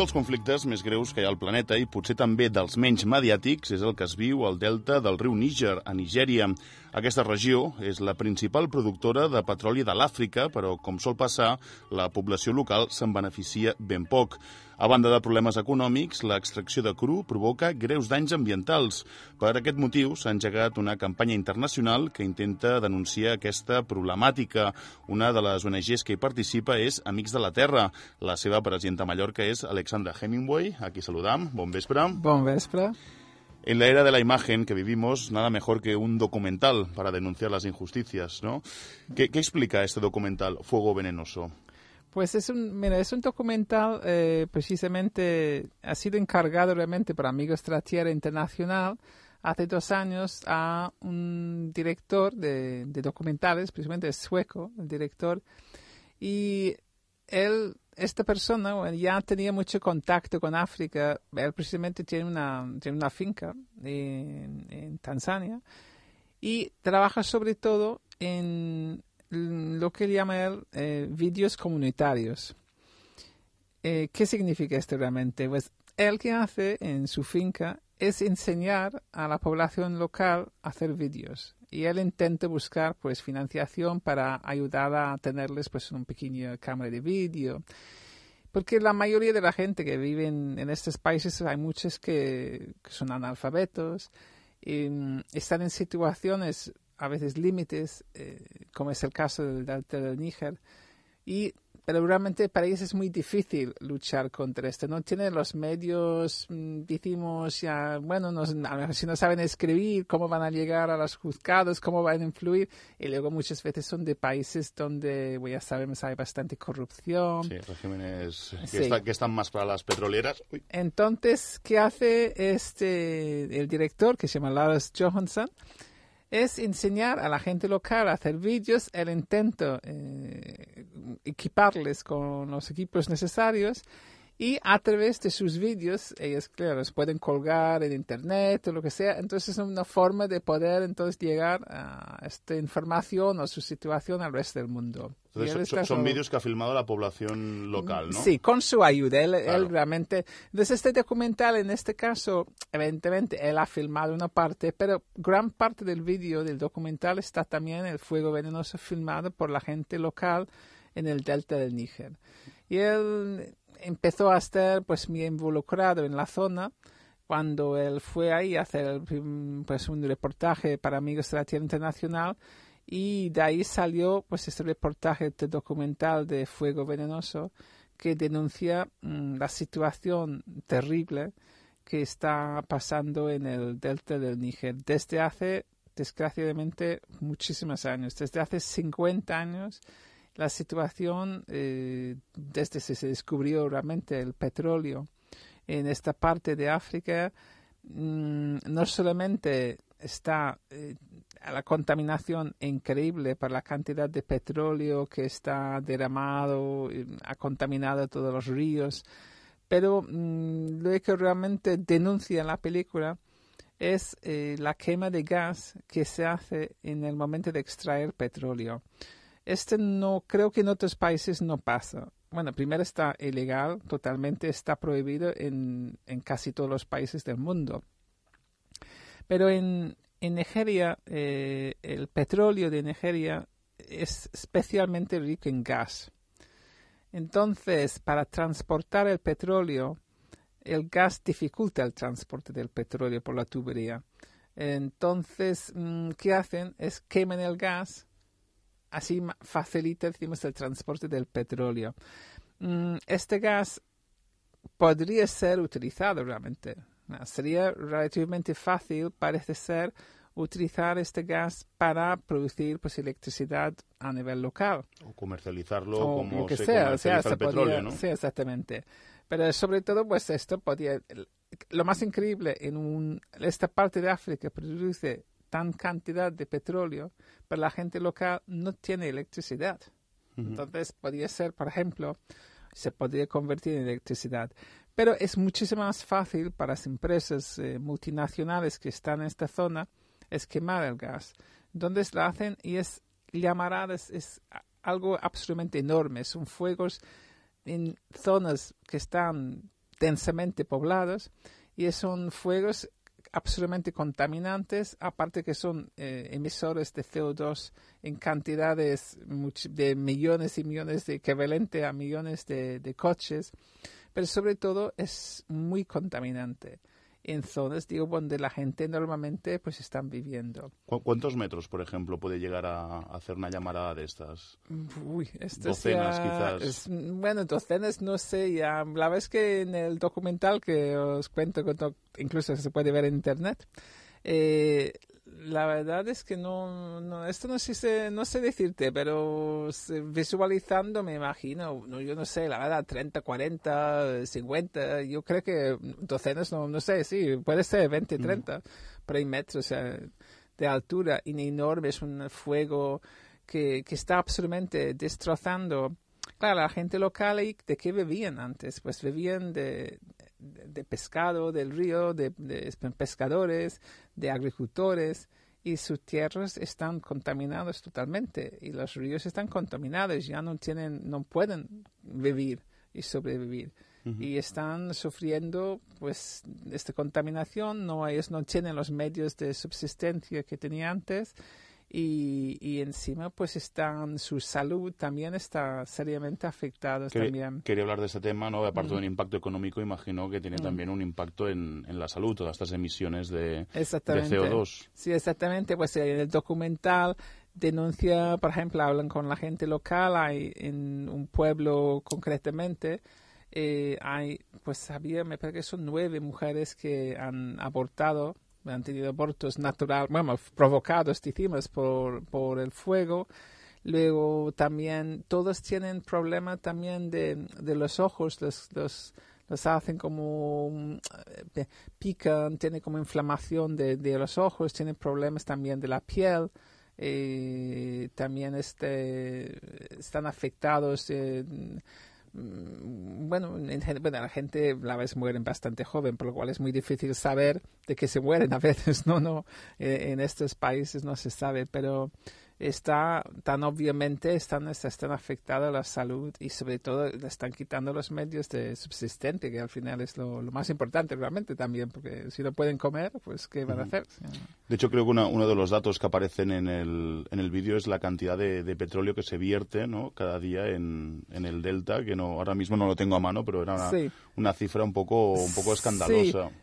dels conflictes més greus que hi ha al planeta i potser també dels menys mediàtics és el que es viu al delta del riu Níger, a Nigèria. Aquesta regió és la principal productora de petroli de l'Àfrica, però, com sol passar, la població local se'n beneficia ben poc. A banda de problemes econòmics, l'extracció de cru provoca greus danys ambientals. Per aquest motiu s'ha engegat una campanya internacional que intenta denunciar aquesta problemàtica. Una de les ONGs que hi participa és Amics de la Terra. La seva presidenta a Mallorca és Alexandra Hemingway, a qui saludam. Bon vespre. Bon vespre. En la era de la imagen que vivimos, nada mejor que un documental para denunciar las injusticias, ¿no? ¿Qué, explica este documental, Fuego Venenoso? Pues es un, mira, es un documental eh, precisamente, ha sido encargado realmente por Amigos de Internacional hace dos años a un director de, de documentales, precisamente es sueco, el director, y él, esta persona ya tenía mucho contacto con África, él precisamente tiene una, tiene una finca en, en Tanzania y trabaja sobre todo en lo que llama él eh, vídeos comunitarios. Eh, ¿Qué significa esto realmente? Pues él que hace en su finca es enseñar a la población local a hacer vídeos. Y él intenta buscar pues financiación para ayudar a tenerles pues un pequeño cámara de vídeo. Porque la mayoría de la gente que vive en, en estos países hay muchos que, son analfabetos mm, están en situaciones a veces límites, eh, como es el caso del delta del Níger, y pero realmente para ellos es muy difícil luchar contra esto. No tienen los medios, mm, decimos, ya, bueno, a lo mejor si no saben escribir, cómo van a llegar a los juzgados, cómo van a influir. Y luego muchas veces son de países donde, bueno, ya sabemos, hay bastante corrupción. Sí, regímenes que, sí. está, que están más para las petroleras. Uy. Entonces, ¿qué hace este, el director, que se llama Lars Johansson? es enseñar a la gente local a hacer vídeos, el intento eh, equiparles con los equipos necesarios y a través de sus vídeos ellos claro los pueden colgar en internet o lo que sea entonces es una forma de poder entonces llegar a esta información o su situación al resto del mundo entonces, son, son vídeos que ha filmado la población local, ¿no? Sí, con su ayuda. Él, claro. él, realmente. Entonces, este documental, en este caso, evidentemente, él ha filmado una parte, pero gran parte del vídeo del documental está también el fuego venenoso filmado por la gente local en el delta del Níger. Y él empezó a estar pues muy involucrado en la zona cuando él fue ahí a hacer pues un reportaje para Amigos de la Tierra Internacional y de ahí salió pues este reportaje este documental de Fuego Venenoso que denuncia mmm, la situación terrible que está pasando en el delta del Níger desde hace desgraciadamente muchísimos años, desde hace 50 años la situación eh, desde que se descubrió realmente el petróleo en esta parte de África mmm, no solamente está eh, la contaminación increíble por la cantidad de petróleo que está derramado, ha contaminado todos los ríos, pero mmm, lo que realmente denuncia la película es eh, la quema de gas que se hace en el momento de extraer petróleo. Este no creo que en otros países no pasa. Bueno, primero está ilegal, totalmente está prohibido en, casi todos los países del mundo. Pero en, Nigeria, eh, el petróleo de Nigeria es especialmente rico en gas. Entonces, para transportar el petróleo, el gas dificulta el transporte del petróleo por la tubería. Entonces, ¿qué hacen? Es queman el gas, así facilita, decimos, el transporte del petróleo. Este gas podría ser utilizado realmente Sería relativamente fácil, parece ser, utilizar este gas para producir pues, electricidad a nivel local. O comercializarlo o como que se sea, comercializa o sea, el se petróleo, podía, ¿no? Sí, exactamente. Pero sobre todo, pues esto podía... Lo más increíble, en un, esta parte de África produce tan cantidad de petróleo, pero la gente local no tiene electricidad. Uh -huh. Entonces, podría ser, por ejemplo, se podría convertir en electricidad. Pero es muchísimo más fácil para las empresas eh, multinacionales que están en esta zona es quemar el gas. Entonces lo hacen y es llamaradas, es algo absolutamente enorme. Son fuegos en zonas que están densamente poblados y son fuegos absolutamente contaminantes, aparte que son eh, emisores de CO2 en cantidades de millones y millones de equivalente a millones de, de coches, pero sobre todo es muy contaminante en zonas, digo, donde la gente normalmente pues están viviendo. ¿Cuántos metros, por ejemplo, puede llegar a hacer una llamarada de estas? Uy, docenas quizás. bueno, docenas no sé, ya. La vez que en el documental que os cuento, incluso se puede ver en internet, eh, la verdad es que no, no esto no sé, no sé decirte, pero visualizando me imagino, no, yo no sé, la verdad, 30, 40, 50, yo creo que docenas, no, no sé, sí, puede ser 20, 30, por ahí metros de altura, y enorme, es un fuego que, que está absolutamente destrozando. Claro, la gente local, ¿de qué vivían antes? Pues vivían de, de, pescado del río, de, pescadores, de agricultores, y sus tierras están contaminadas totalmente y los ríos están contaminados, ya no tienen, no pueden vivir y sobrevivir. Y están sufriendo pues esta contaminación, no ellos no tienen los medios de subsistencia que tenían antes y, y, encima pues están su salud también está seriamente afectada también. Quería hablar de ese tema, ¿no? Aparte del impacto económico, imagino que tiene también un impacto en, en, la salud, todas estas emisiones de, de, CO2. Sí, exactamente. Pues en el documental denuncia, por ejemplo, hablan con la gente local, hay en un pueblo concretamente, eh, hay, pues había, me parece que son nueve mujeres que han abortado tenido abortos naturales, bueno, provocados, decimos, por, por el fuego. Luego también todos tienen problemas también de, de los ojos, los, los, hacen como eh, pican, tienen como inflamación de, de, los ojos, tienen problemas también de la piel. Eh, también este, están afectados eh, Mm, bueno, en, bueno, la gente la vez mueren bastante joven, por lo cual es muy difícil saber de qué se mueren a veces, no, no, eh, en estos países no se sabe, pero está tan obviamente están, están afectadas la salud y sobre todo le están quitando los medios de subsistente, que al final es lo, más importante realmente también, porque si no pueden comer, pues ¿qué van a hacer? De hecho, creo que uno de los datos que aparecen en el, en el vídeo es la cantidad de, petróleo que se vierte ¿no? cada día en, en, el delta, que no ahora mismo no lo tengo a mano, pero era una, una cifra un poco, un poco escandalosa. Sí,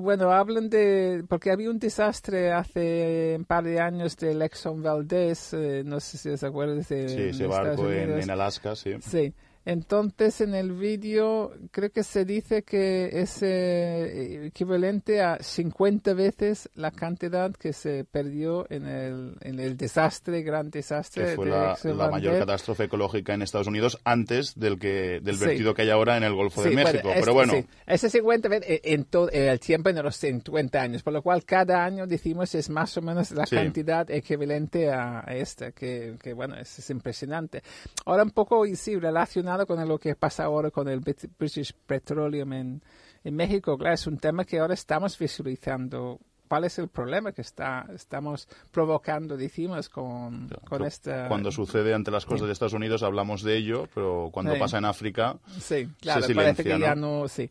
bueno, hablan de... porque había un desastre hace un par de años del Exxon Valdez, eh, no sé si os acuerdas de... Sí, ese barco en, en, Alaska, sí. Sí, entonces, en el vídeo creo que se dice que es eh, equivalente a 50 veces la cantidad que se perdió en el, en el desastre, gran desastre. Que fue la, mayor catástrofe ecológica en Estados Unidos antes del que del vertido que hay ahora en el Golfo de México. Pero bueno. Ese 50 veces eh, en, todo el tiempo en los 50 años, por lo cual cada año decimos es más o menos la cantidad equivalente a esta, que, que bueno, es, es impresionante. Ahora un poco, sí, relacionado con lo que pasa ahora con el British Petroleum en, en México. Claro, es un tema que ahora estamos visualizando cuál es el problema que está, estamos provocando, decimos, con, con esta... Cuando sucede ante las cosas de Estados Unidos hablamos de ello, pero cuando pasa en África sí, claro, se parece que ya no... Sí.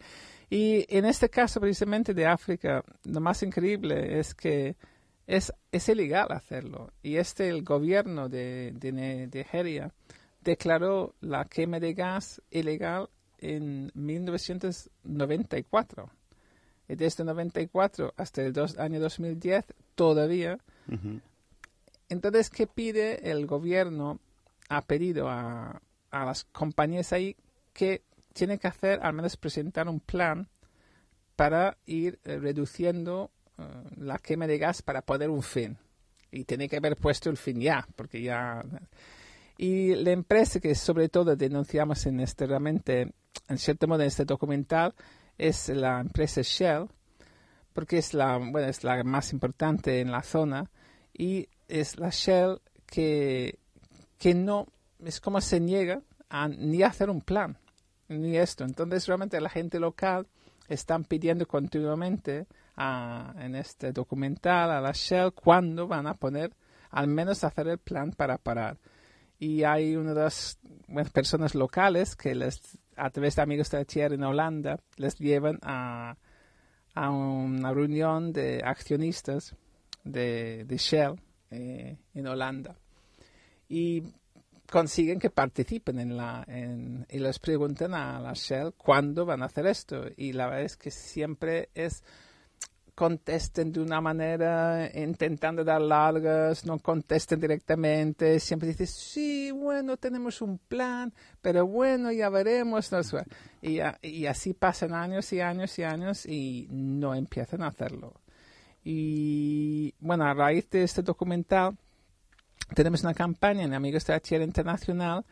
Y en este caso precisamente de África, lo más increíble es que es, es ilegal hacerlo. Y este, el gobierno de, de Nigeria, declaró la quema de gas ilegal en 1994. Y desde 94 hasta el año 2010 todavía. Entonces, ¿qué pide el gobierno? Ha pedido a, a las compañías ahí que tienen que hacer, al menos presentar un plan para ir eh, reduciendo eh, la quema de gas para poner un fin. Y tiene que haber puesto el fin ya, porque ya y la empresa que sobre todo denunciamos en este realmente, en cierto modo en este documental, es la empresa Shell, porque es la, bueno, es la más importante en la zona y es la Shell que, que no, es como se niega a ni hacer un plan, ni esto. Entonces realmente la gente local están pidiendo continuamente a, en este documental a la Shell cuándo van a poner, al menos hacer el plan para parar y hay una de las personas locales que les, a través de amigos de la tierra en Holanda les llevan a, a una reunión de accionistas de, de Shell eh, en Holanda. Y consiguen que participen en la en, y les preguntan a la Shell cuándo van a hacer esto. Y la verdad es que siempre es contesten de una manera intentando dar largas, no contesten directamente, siempre dicen, sí, bueno, tenemos un plan, pero bueno, ya veremos. Y, así pasan años y años y años y no empiezan a hacerlo. Y bueno, a raíz de este documental, tenemos una campaña en Amigos de Tierra Internacional.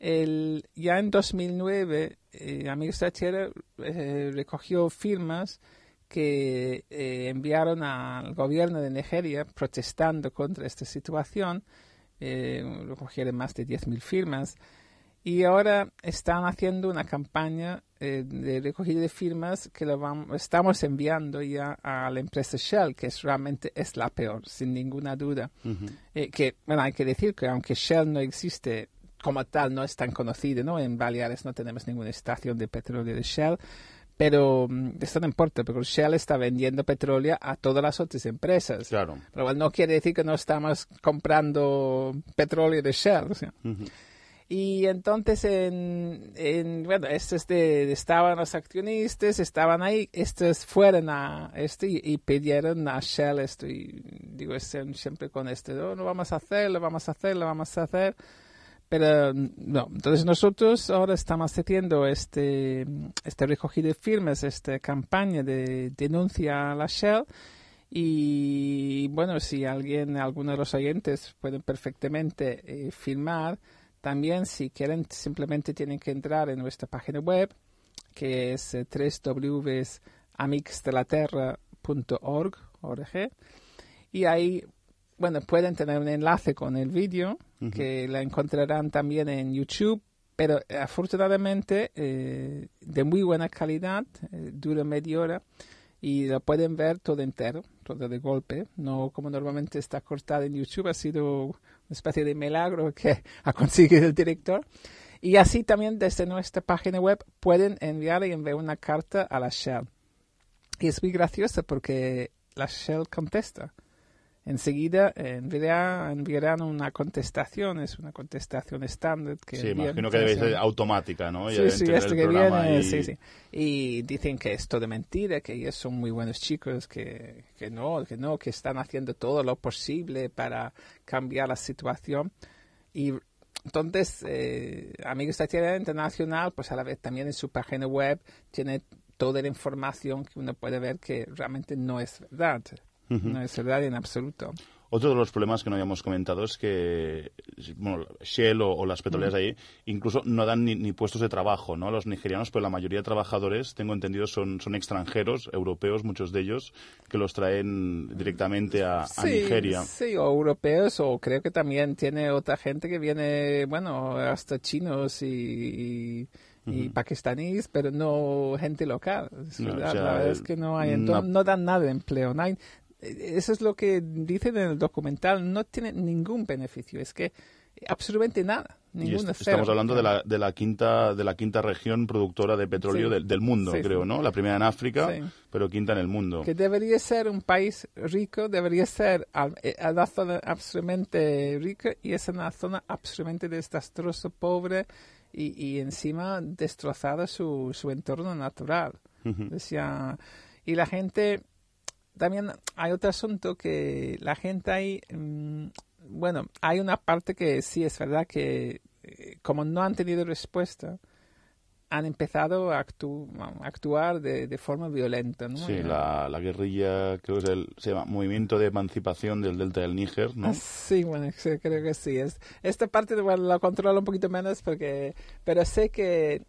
Ya en 2009, eh, Amigos de eh, recogió firmas que eh, enviaron al gobierno de Nigeria protestando contra esta situación. Eh, recogieron más de 10.000 firmas. Y ahora están haciendo una campaña eh, de recogida de firmas que lo vamos, estamos enviando ya a la empresa Shell, que es, realmente es la peor, sin ninguna duda. Eh, que, bueno, hay que decir que aunque Shell no existe como tal, no es tan conocido, ¿no? En Baleares no tenemos ninguna estación de petróleo de Shell, pero mm, esto no importa, porque Shell está vendiendo petróleo a todas las otras empresas. Claro. Pero no quiere decir que no estamos comprando petróleo de Shell. Y entonces, en, en, bueno, estos de, estaban los accionistas, estaban ahí, estos fueron a esto y, pidieron a Shell esto. Y digo, siempre con esto, no, no vamos a hacerlo, vamos a hacerlo, vamos a hacer. Pero no, entonces nosotros ahora estamos haciendo este, este recogido de firmas, esta campaña de denuncia a la Shell. Y bueno, si alguien, alguno de los oyentes pueden perfectamente eh, firmar, también si quieren simplemente tienen que entrar en nuestra página web, que es eh, y ahí bueno, pueden tener un enlace con el vídeo que la encontrarán también en YouTube, pero eh, afortunadamente eh, de muy buena calidad, eh, dura media hora y lo pueden ver todo entero, todo de golpe, no como normalmente está cortado en YouTube, ha sido una especie de milagro que ha conseguido el director. Y así también desde nuestra página web pueden enviar y enviar una carta a la Shell. Y es muy gracioso porque la Shell contesta enseguida enviarán, una contestación, es una contestación estándar. Que sí, imagino que debe ser automática, ¿no? sí, sí, este que viene, y... sí, sí. Y dicen que es todo mentira, que ellos son muy buenos chicos, que, que no, que no, que están haciendo todo lo posible para cambiar la situación. Y entonces, eh, Amigos de la Tierra Internacional, pues a la vez también en su página web tiene toda la información que uno puede ver que realmente no es verdad. No es verdad en absoluto. Otro de los problemas que no habíamos comentado es que bueno, Shell o, las petroleras ahí incluso no dan ni, puestos de trabajo ¿no? a los nigerianos, pero la mayoría de trabajadores, tengo entendido, son, son extranjeros, europeos, muchos de ellos, que los traen directamente a, Nigeria. Sí, o europeos, o creo que también tiene otra gente que viene, bueno, hasta chinos y y pakistaníes, pero no gente local. la verdad es que no hay, no, no dan nada de empleo. No hay, eso es lo que dicen en el documental, no tiene ningún beneficio, es que absolutamente nada. estamos hablando de la, de la quinta de la quinta región productora de petróleo del, mundo, creo, ¿no? La primera en África, pero quinta en el mundo. Que debería ser un país rico, debería ser eh, una zona absolutamente rica y es una zona absolutamente desastrosa, pobre y, y encima destrozada su, su entorno natural. Decía, y la gente también hay otro asunto que la gente ahí, mm, bueno, hay una parte que sí es verdad que eh, como no han tenido respuesta, han empezado a, actuar de, forma violenta. ¿no? Sí, la, guerrilla, creo que es el, se llama Movimiento de Emancipación del Delta del Níger, ¿no? Ah, sí, bueno, creo que sí. Es, esta parte bueno, la controlo un poquito menos, porque, pero sé que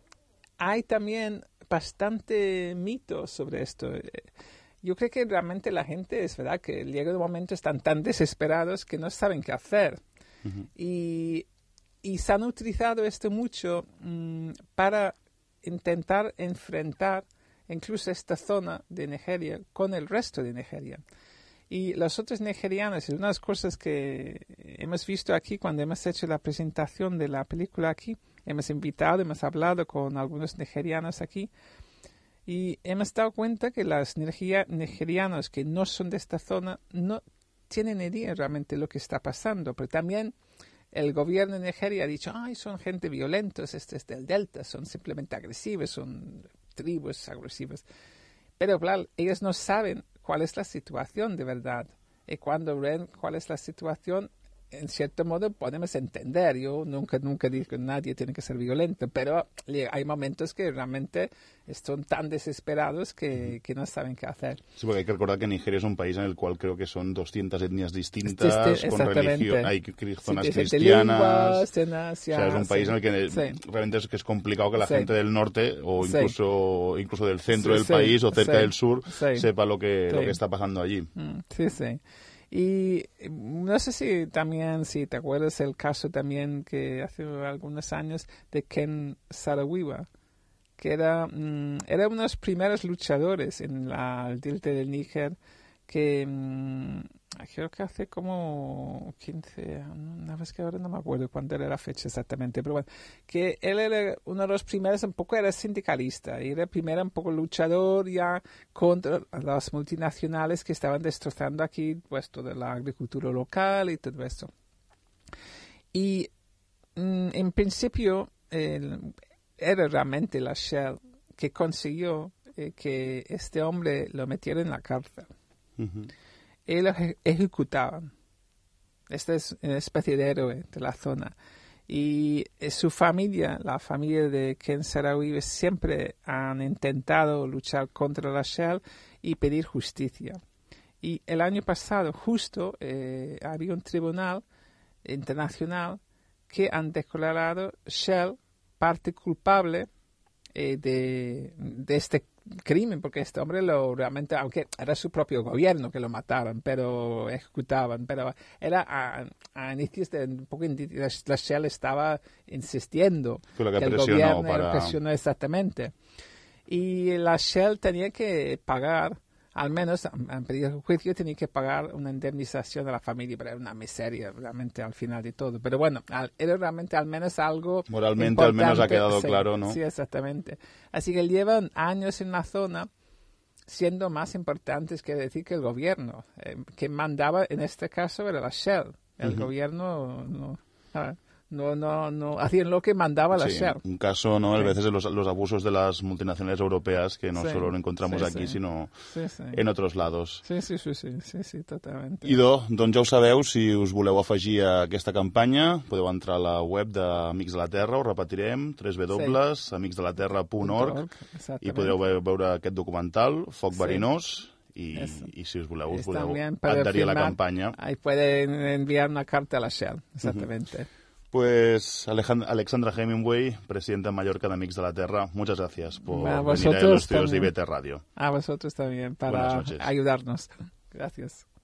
hay también bastante mitos sobre esto. Yo creo que realmente la gente es verdad que llega un momento están tan desesperados que no saben qué hacer. y, y, se han utilizado esto mucho mm, para intentar enfrentar incluso esta zona de Nigeria con el resto de Nigeria. Y los otros nigerianos, una de las cosas que hemos visto aquí cuando hemos hecho la presentación de la película aquí, hemos invitado, hemos hablado con algunos nigerianos aquí y hemos dado cuenta que los nigerianos que no son de esta zona no tienen idea realmente lo que está pasando, pero también el gobierno de Nigeria ha dicho, ay, son gente violentos, este es del Delta, son simplemente agresivos, son tribus agresivas. Pero claro, ellos no saben cuál es la situación de verdad. Y cuando ven cuál es la situación, en cierto modo podemos entender. Yo nunca, nunca digo que nadie tiene que ser violento, pero hay momentos que realmente están tan desesperados que, que, no saben qué hacer. Sí, porque hay que recordar que Nigeria es un país en el cual creo que son 200 etnias distintas, con religión, hay zonas cristianas. Lenguas, o sea, es un país en el que realmente es, que es complicado que la gente del norte o incluso, incluso del centro del país o cerca del sur sepa lo que, lo que está pasando allí. Mm, sí, sí. Y no sé si también, si te acuerdas el caso también que hace algunos años de Ken Sarawiwa, que era, mm, era uno de los primeros luchadores en la, el delta del Níger que mm, creo que hace como 15, una vez que ahora no me acuerdo cuándo era la fecha exactamente, pero bueno, que él era uno de los primeros, un poco era sindicalista, y era primero un poco luchador ya contra las multinacionales que estaban destrozando aquí pues toda la agricultura local y todo eso. Y mm, en principio era realmente la Shell que consiguió eh, que este hombre lo metiera en la cárcel él ejecutaban. Esta es una especie de héroe de la zona. Y eh, su familia, la familia de Ken Sarawi, siempre han intentado luchar contra la Shell y pedir justicia. Y el año pasado, justo, eh, había un tribunal internacional que han declarado Shell parte culpable eh, de, de, este crimen, porque este hombre lo realmente, aunque era su propio gobierno que lo mataban, pero ejecutaban, pero era a, a inicios de un poco, la Shell estaba insistiendo que, que el gobierno para... presionó exactamente. Y la Shell tenía que pagar al menos han pedido el juicio, tenía que pagar una indemnización a la familia, pero era una miseria realmente al final de todo. Pero bueno, era realmente al menos algo. Moralmente al menos ha quedado claro, ¿no? Sí, exactamente. Así que llevan años en la zona siendo más importantes que decir que el gobierno, eh, que mandaba en este caso era la Shell. El gobierno no no, no, no hacían lo que mandaba la sí, Un caso, ¿no? A veces los, los, abusos de las multinacionales europeas que no solo lo encontramos aquí, sino en otros lados. Sí, sí, sí, sí, sí, sí, totalment. Idò, doncs ja ho sabeu, si us voleu afegir a aquesta campanya, podeu entrar a la web d'Amics de la Terra, ho repetirem, www.amicsdelaterra.org i podreu veure aquest documental, Foc sí. Verinós, y, y, si os voleu, us voleu adherir a la campanya. Ahí pueden enviar una carta a la Shell, exactamente. Uh -huh. Pues Alexandra Hemingway, presidenta en Mallorca de Amigos de la Tierra, muchas gracias por venir a los estudios de IBT Radio. A vosotros también, para ayudarnos. Gracias.